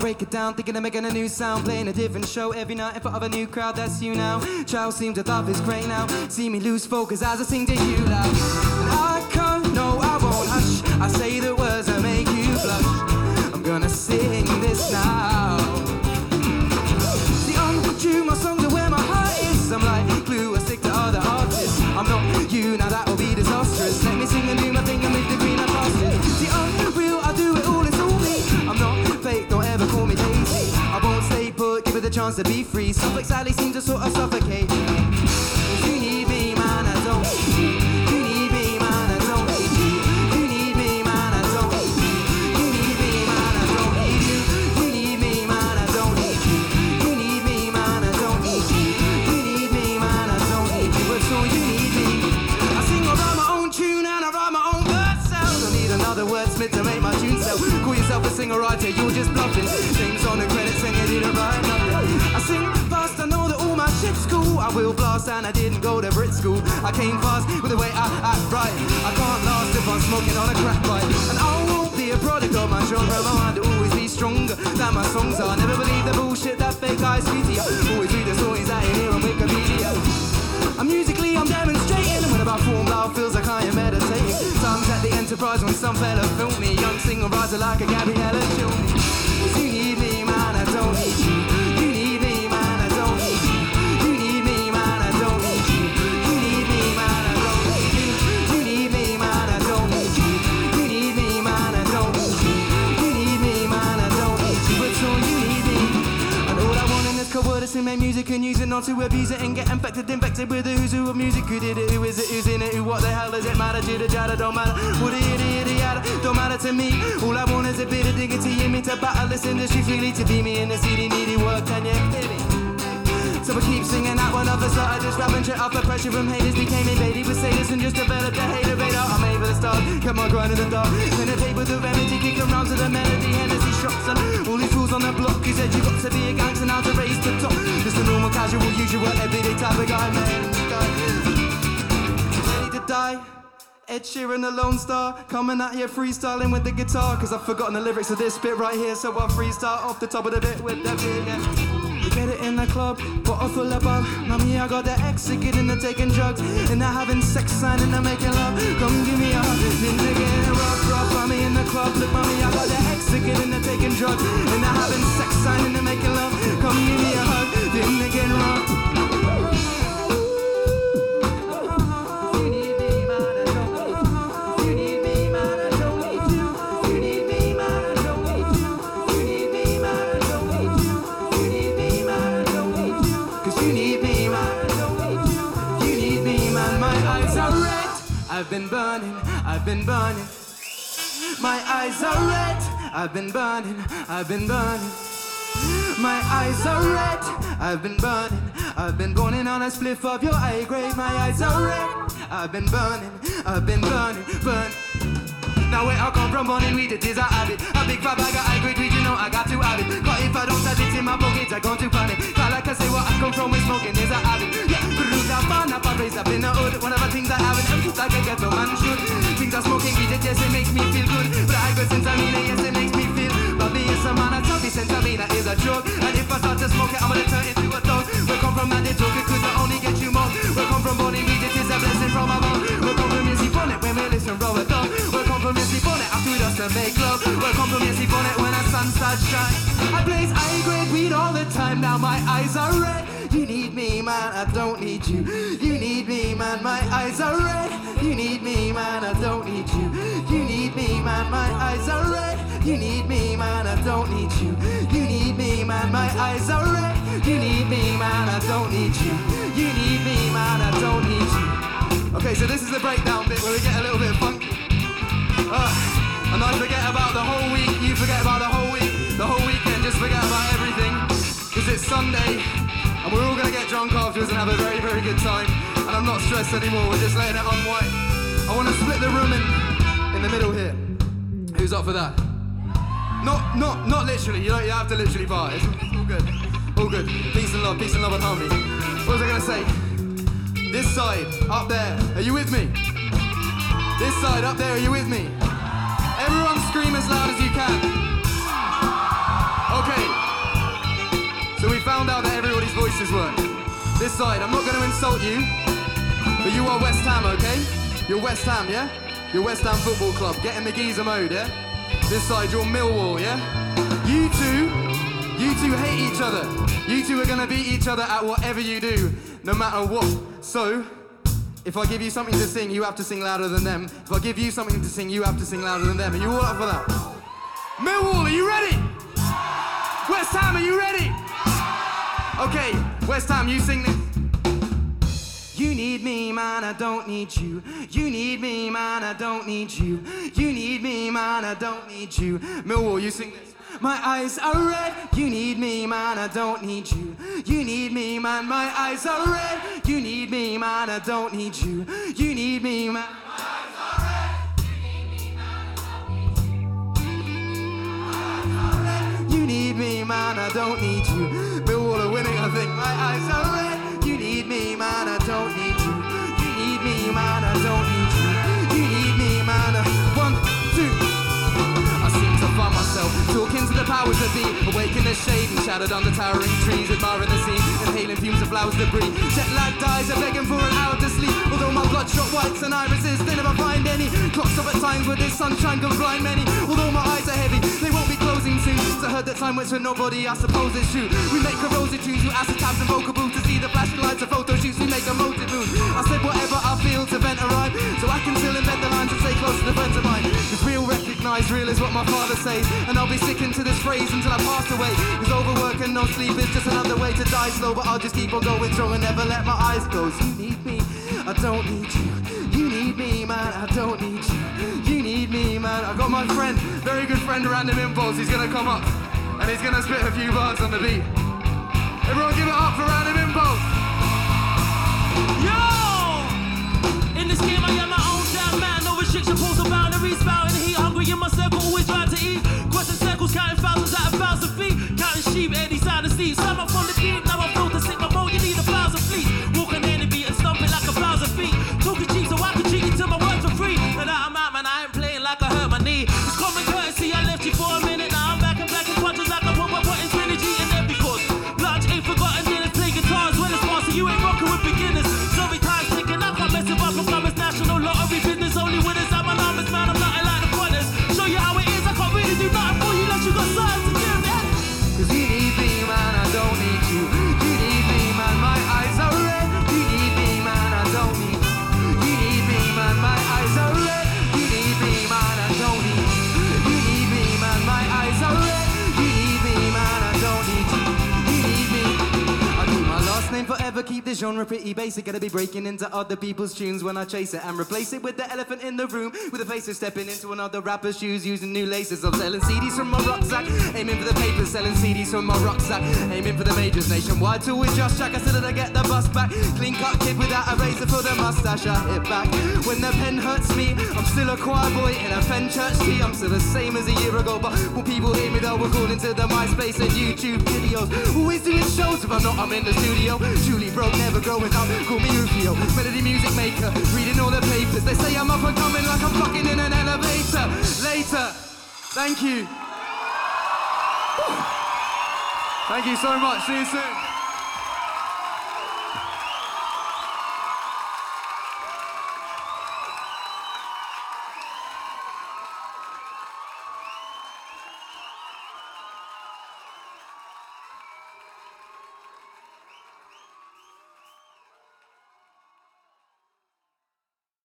break it down, thinking of making a new sound, playing a different show every night in front of a new crowd. That's you now. Child seems to love is great now. See me lose focus as I sing to you loud. And I can't, no, I won't hush. I say the words that make you blush. I'm gonna sing this now. Chance to be free. Stuff like Sally seems to sort of suffocate. You need me, man, I don't you. Need me, man, I don't you. Need me, man, I don't you. Need me, man, I don't you. Need me, man, I don't you. You need me, man, I don't need you. Need me, I don't need you. But so you need me. I sing my own tune and I write my own need another wordsmith to make my tune. Call yourself a singer writer, you're just bluffing. Sing fast, I know that all my shit's cool. I will blast and I didn't go to Brit school. I came fast with the way I act right. I can't last if I'm smoking on a crack pipe. And I won't be a product of my genre. My mind will always be stronger than my songs are. Never believe the bullshit that fake guys feed you. Always read the stories that you hear on Wikipedia. I'm musically, I'm demonstrating. When about form, loud feels like I am meditating. Times at the Enterprise when some fella filmed me. Young singer riser like a Gabriella Cilmi to make music and use it not to abuse it and get infected, infected with the who's who of music. Who did it? Who is it? Who's in it? Who? What the hell does it matter? Jidda jada don't matter. The yada yada yada don't matter to me. All I want is a bit of dignity in me to battle this industry freely to be me in the city needy work. Can you hear me? So I keep singing that one of us. I just rapping straight off the pressure from haters. Became invaded with sailors and just developed a hater radar. I'm able to start, kept on, grind in the dark. I table the remedy, kick around to the melody. Hennessy shots and all these fools on the block. Who said you got to be a gangster now to raise the top? Just a normal, casual, usual, everyday type of guy, man. Ready to die. Ed Sheeran, the Lone Star, coming out here freestyling with the guitar. Cause I've forgotten the lyrics of this bit right here, so I'll freestyle off the top of the bit with the bit. Yeah. Get it in the club, bottle full of bug. Mommy, I got the ex, get in the taking drugs. And they're having sex, sign and they're making love. Come give me a hug. Then they get rough, rough. Mommy in the club, look, mommy, I got the ex, get in the taking drugs. I've been burning, I've been burning. My eyes are red. I've been burning, I've been burning. My eyes are red. I've been burning. I've been burning on a spliff of your eye grave. My eyes are red. I've been burning. I've been burning, burn. Now where I come from, burning weed, it is a habit. A big fat bag of high grade weed, you know I got to have it. Cause if I don't have it in my pocket, I go to panic. Cause like I say, where I come from with smoking is a habit. Yeah, Peru's a fan, up a raised up in the hood. One of the things I haven't emptied like a ghetto man should. Things are smoking weed, it yes, it makes me feel good. But I go since I mean it, yes, it makes me feel. Bobby is a man, I tell me since I mean it is a joke. And if I start to smoke it, I'm gonna turn into a dog. We come from to make love. We come from Missy Bonnet when the sun starts shine. I blaze high grade weed all the time, now my eyes are red. You need me, man, I don't need you. You need me, man, my eyes are red. You need me, man, I don't need you. You need me, man, my eyes are red. You need me, man, I don't need you. You need me, man, my eyes are red. You need me, man, I don't need you. You need me, man, I don't need you. Okay, so this is the breakdown bit where we get a little bit funky. Uh, and I forget about the whole week, you forget about the whole week, the whole weekend, just forget about everything. Cause it's Sunday, and we're all gonna get drunk afterwards and have a very, very good time. And I'm not stressed anymore, we're just letting it unwind. I wanna split the room in, in the middle here. Who's up for that? Not, not, not literally, you don't you have to literally. It's, it's all good. All good. Peace and love, peace and love and harmony. What was I gonna say? This side, up there, are you with me? This side, up there, are you with me? scream as loud as you can. Okay. So we found out that everybody's voices work. This side, I'm not going to insult you, but you are West Ham, okay? You're West Ham, yeah? You're West Ham Football Club. Get in the geezer mode, yeah? This side, you're Millwall, yeah? You two, you two hate each other. You two are going to beat each other at whatever you do, no matter what. So, if I give you something to sing, you have to sing louder than them. If I give you something to sing, you have to sing louder than them. Are you all up for that? Millwall, are you ready? West Ham, are you ready? Okay, West Ham, you sing this. You need me, man, I don't need you. You need me, man, I don't need you. You need me, man, I don't need you. Millwall, you sing this. My eyes are red. You need me, man, I don't need you. You need me, man, my eyes are red. You need me, man, I don't need you. You need me, man. My eyes are red. You need me, man, I don't need you. Millwall are winning, I think. My eyes are red. You need me, man, don't need you. You need me, man, I don't need you. You need me, man. One, two. I seem to find myself talking to the powers that be, awake in the shade and shadowed under towering trees, admiring the scene, inhaling fumes of flowers debris. Jet lag dies, I'm begging for an hour to sleep. Although my bloodshot whites and irises, they never find any. Clocks up at times where this sunshine can blind many. Although my eyes are heavy, they won't be I heard that time waits for nobody, I suppose it's true. We make a corrosive tunes, you acid tabs and vocal to see the flashing lights of photo shoots. We make a motive moon. I said whatever I feel to vent a rhyme, so I can still invent the lines and stay close to the friends of mine. Cause real recognize real is what my father says, and I'll be sticking to this phrase until I pass away. Cause overwork and no sleep is just another way to die slow, but I'll just keep on going strong and never let my eyes close. You need me, I don't need you. Me, man, I don't need you. You need me, man. I got my friend, very good friend, Random Impulse. He's gonna come up and he's gonna spit a few bars on the beat. Everyone give it up for Random Impulse. Keep this genre pretty basic. Gotta be breaking into other people's tunes when I chase it and replace it with the elephant in the room. With a face of stepping into another rapper's shoes using new laces. I'm selling CDs from my rucksack, aiming for the papers, selling CDs from my rucksack, aiming for the majors nationwide. Till with Just Jack, I said that I get the bus back. Clean cut kid without a razor for the mustache, I hit back. When the pen hurts me, I'm still a choir boy in a Fenchurch tee. I'm still the same as a year ago, but when people hear me, they'll recall into the MySpace and YouTube videos. Always doing if I'm not, I'm in the studio. Julie broke, never growing up. Call me Rufio, melody music maker, reading all the papers. They say I'm up and coming like I'm fucking in an elevator. Later, thank you. Thank you so much. See you soon.